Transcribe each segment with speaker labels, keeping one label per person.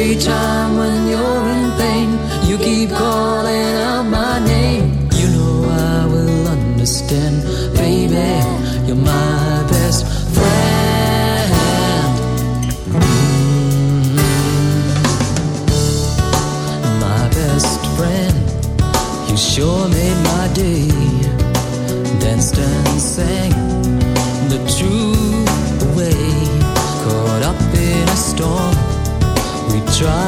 Speaker 1: Every time when you're in pain, you keep calling out my name. You know I will understand, baby. You're my
Speaker 2: 转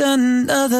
Speaker 3: another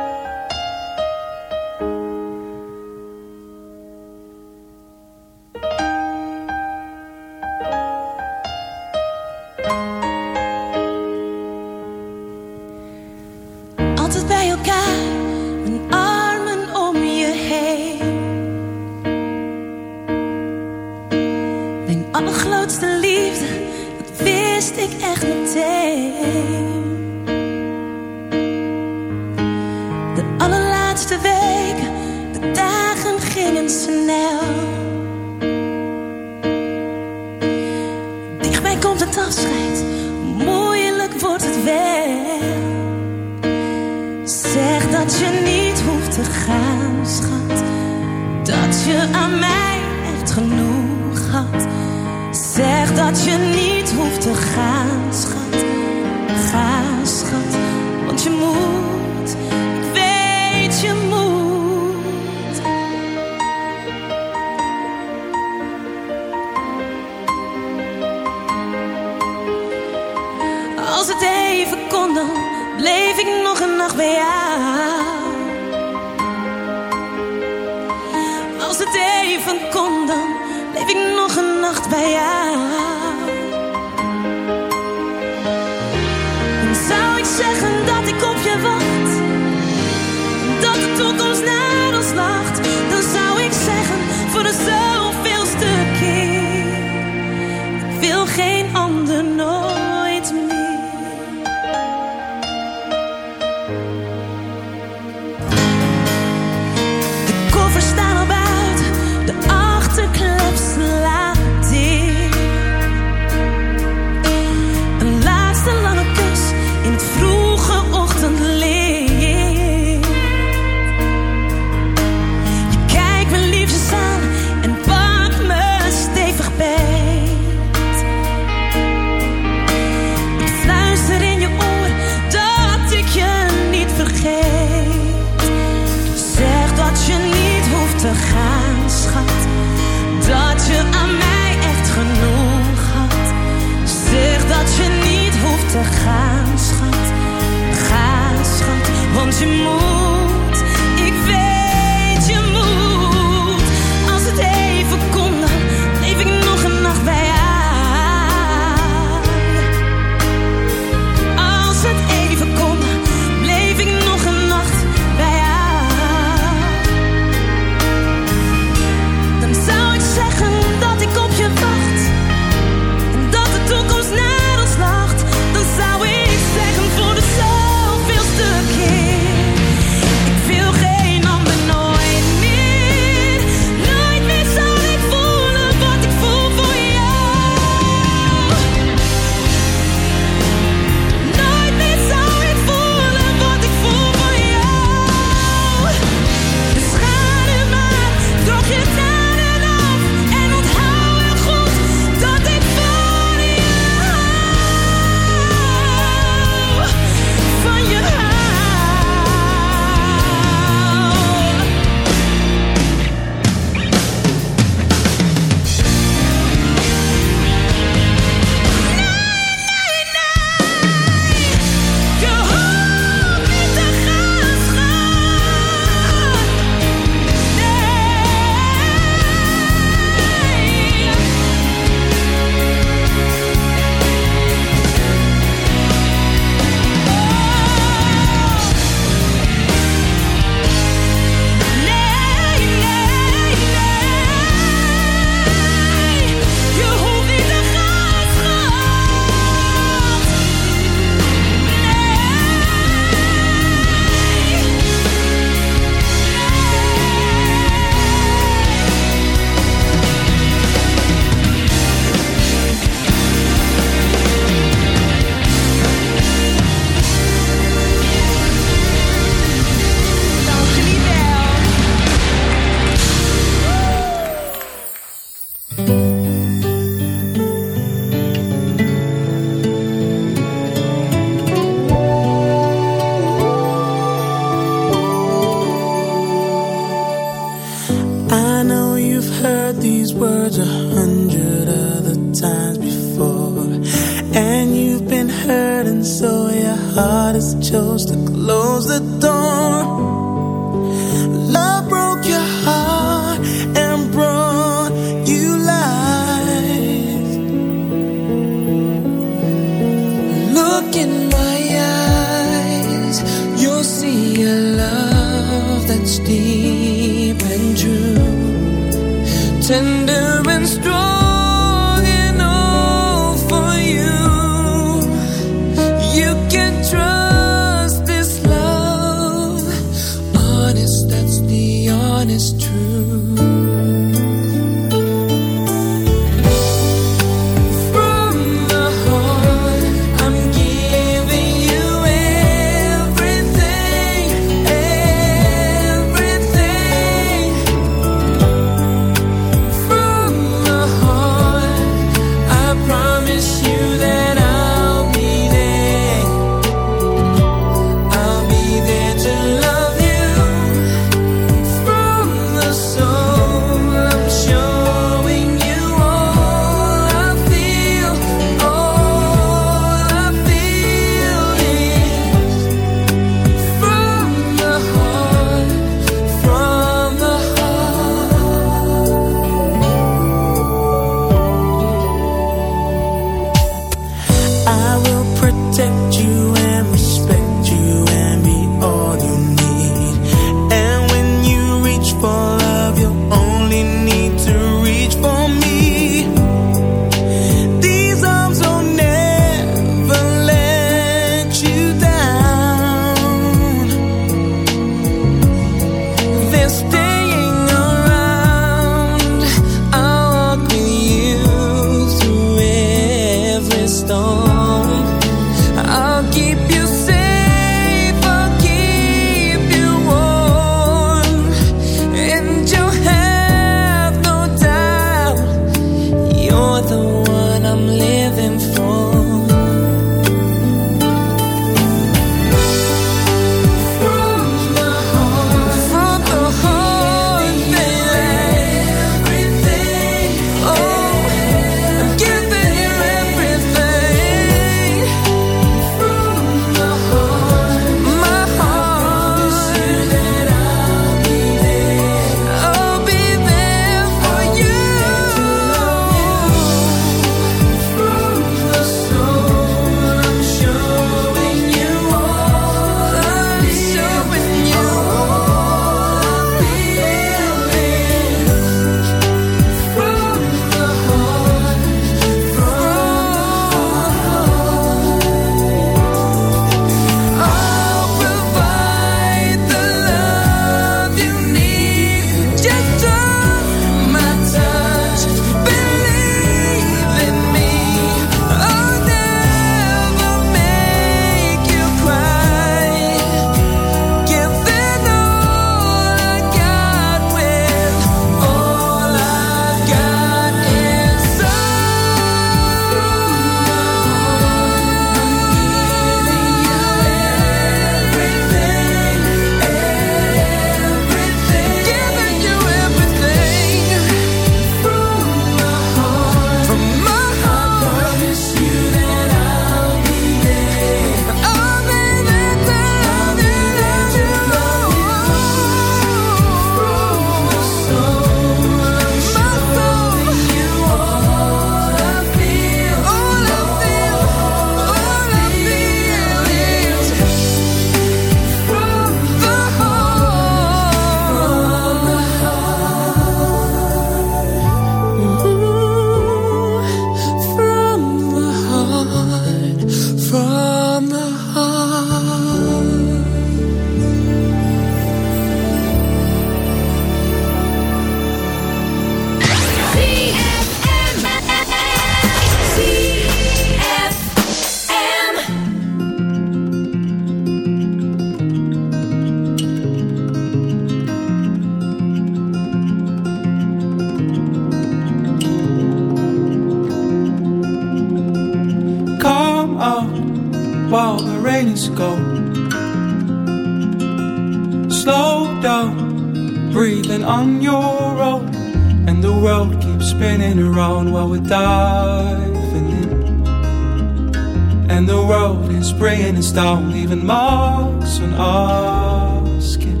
Speaker 4: Marks on our skin.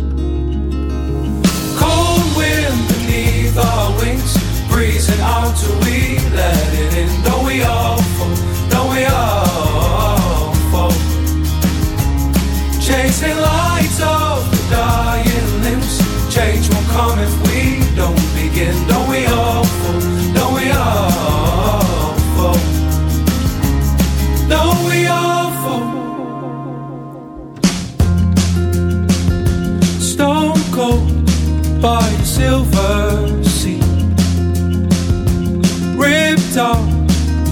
Speaker 4: Cold wind beneath our wings, breezing out till we let it in. Don't we all fall? Don't we all fall? Chasing lights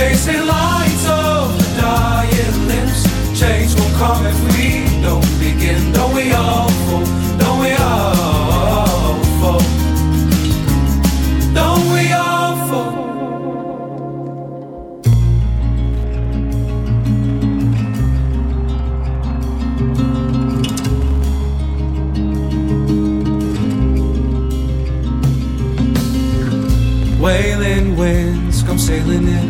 Speaker 4: Chasing lights of dying limbs. Change will come if we don't begin. Don't we all fall? Don't we all fall? Don't we all fall? Wailing winds come sailing in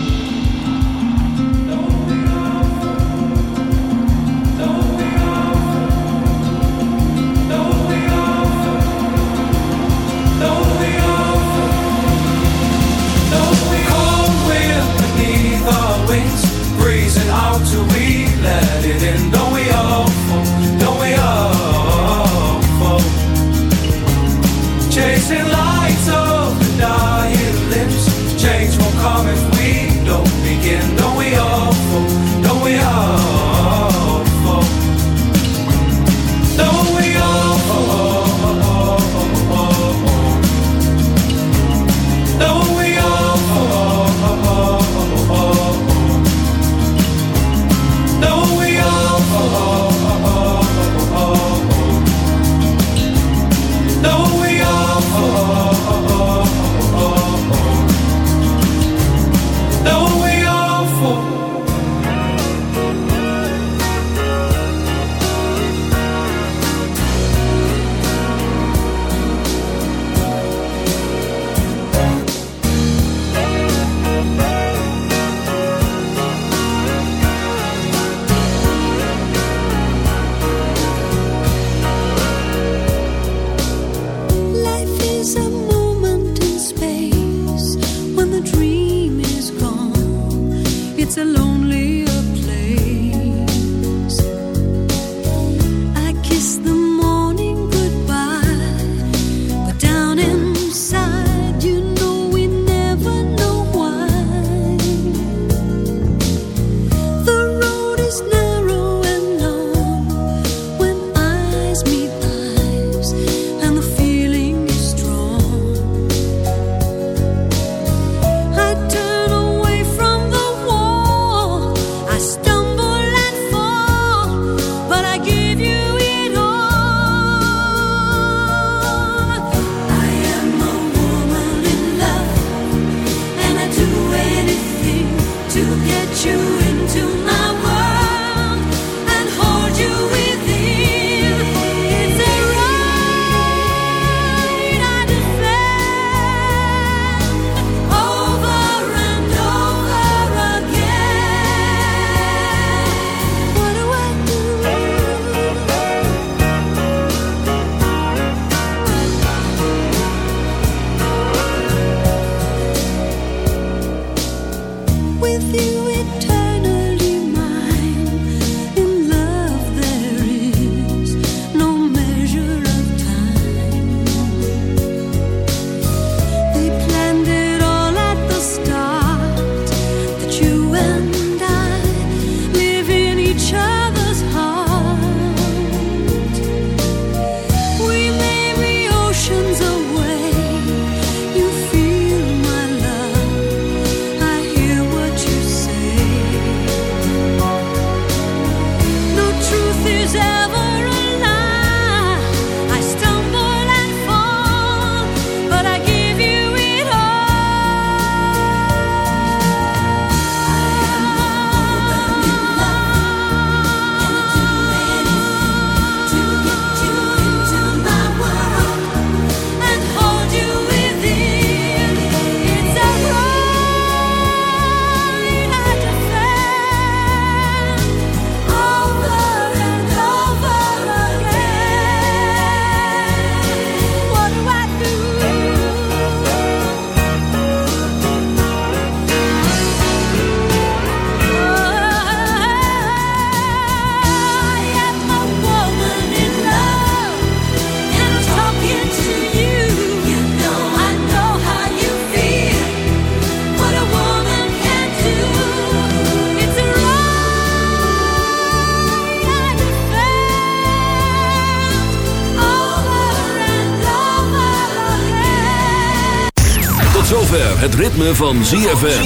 Speaker 2: Ritme van ZFM.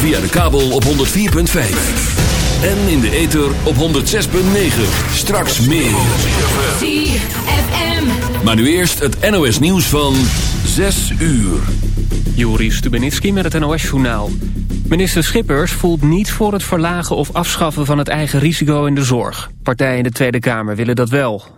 Speaker 2: Via de kabel op 104.5. En in de ether op 106.9. Straks meer.
Speaker 5: ZFM.
Speaker 2: Maar nu eerst het NOS nieuws van 6 uur.
Speaker 6: Joris Stubenitski met het NOS-journaal. Minister Schippers voelt niet voor het verlagen of afschaffen van het eigen risico in de zorg. Partijen in de Tweede Kamer willen dat wel.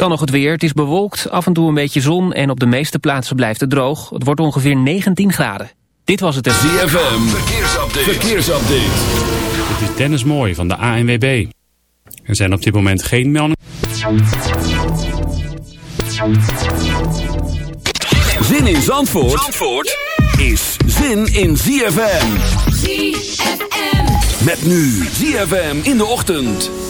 Speaker 6: Dan nog het weer. Het is bewolkt, af en toe een beetje zon en op de meeste plaatsen blijft het droog. Het wordt ongeveer 19 graden. Dit was het.
Speaker 2: ZFM, verkeersupdate. verkeersupdate.
Speaker 7: Dit is Dennis Mooi van de ANWB. Er zijn op dit moment geen meldingen.
Speaker 2: Zin in Zandvoort, Zandvoort is zin in ZFM.
Speaker 5: ZFM.
Speaker 2: Met nu ZFM in de ochtend.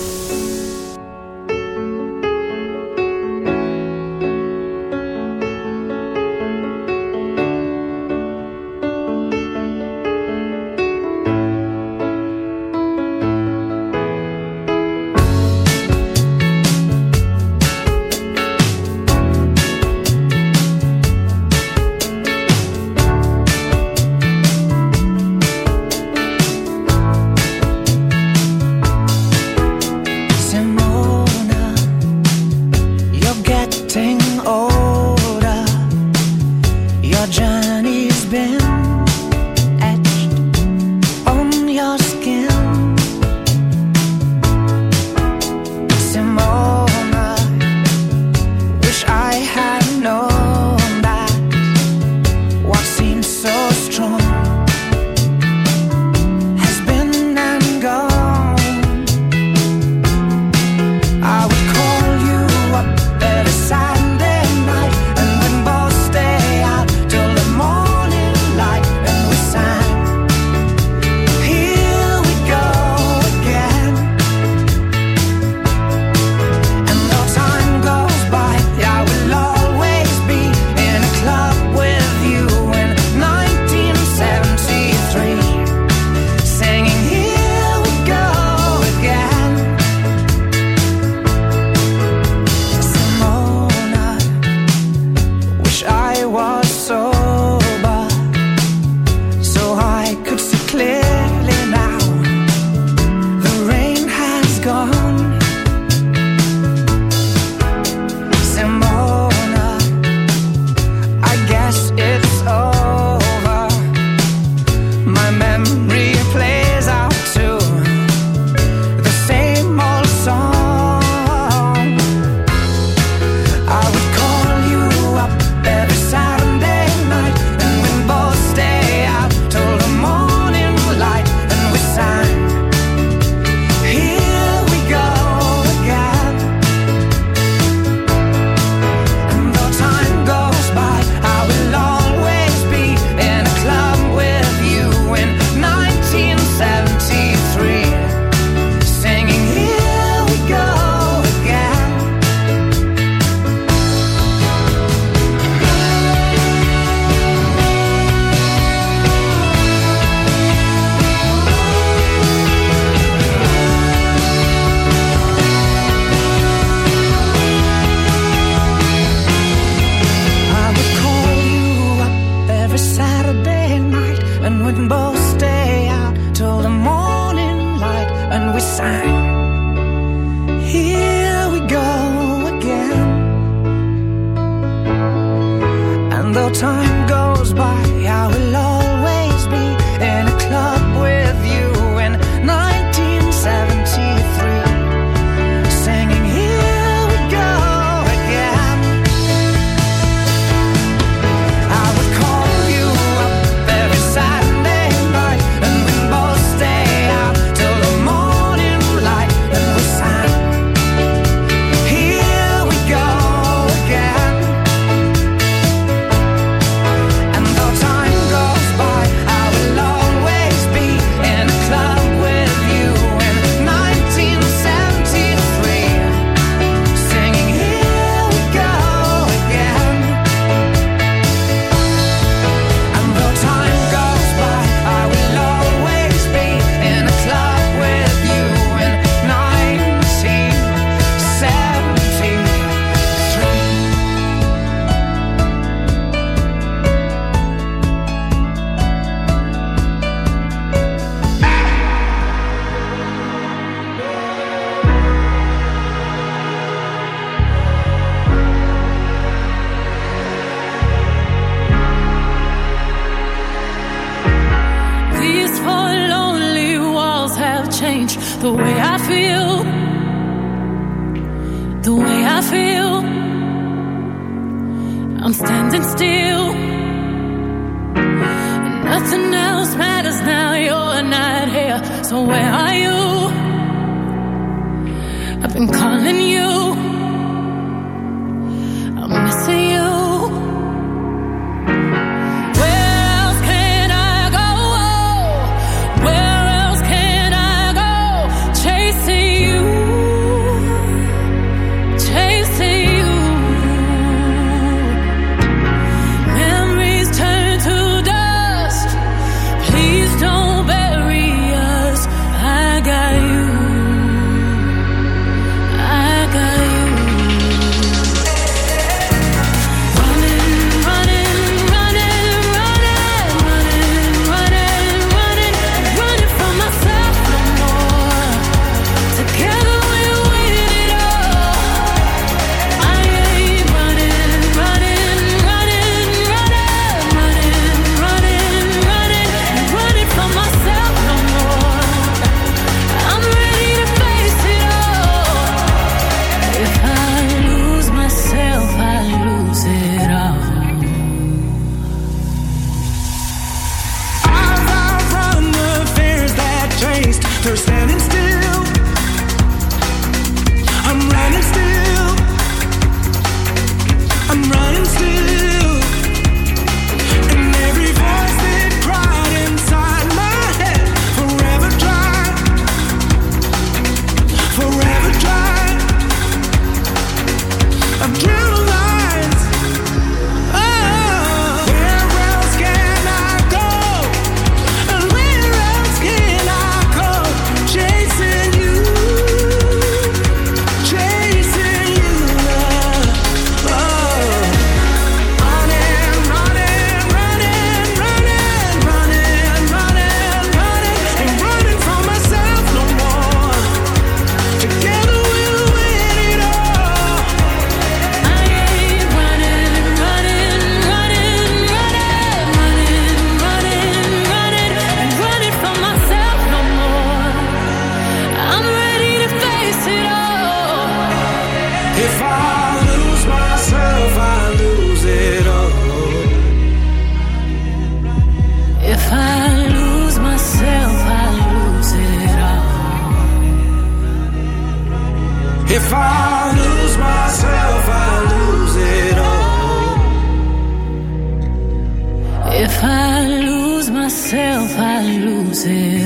Speaker 8: dancing.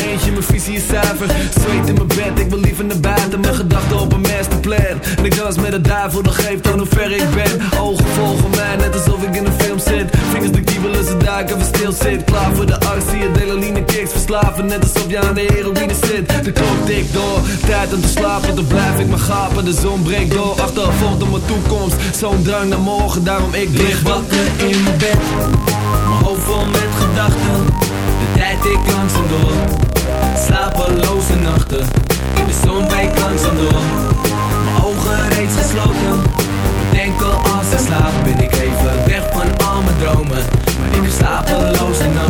Speaker 8: Eentje, mijn visie is zuiver. Zweet in mijn bed, ik wil liever naar buiten. Mijn gedachten op een masterplan. En ik dans met de duivel, dat geeft aan hoe ver ik ben. Ogen volgen mij, net alsof ik in een film zit. Vingers de kiebelen, ze duiken, we stil zit. Klaar voor de arts, zie je delaline kicks verslaven. Net alsof je aan de heroïne zit. De klok tikt door, tijd om te slapen. Dan blijf ik maar gapen, de zon breekt door. Achtervolgd op mijn toekomst, zo'n drang naar morgen. Daarom ik lig wakker in mijn bed. Mijn hoofd vol met gedachten. De tijd ik langzaam door. Slapeloze nachten. In de zon breekt langzaam door. Mijn ogen reeds gesloten. Bedenken als ik slaap, ben ik even weg van al mijn dromen. Maar ik heb slapeloze nachten.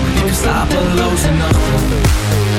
Speaker 8: Ik heb slapeloze nachten.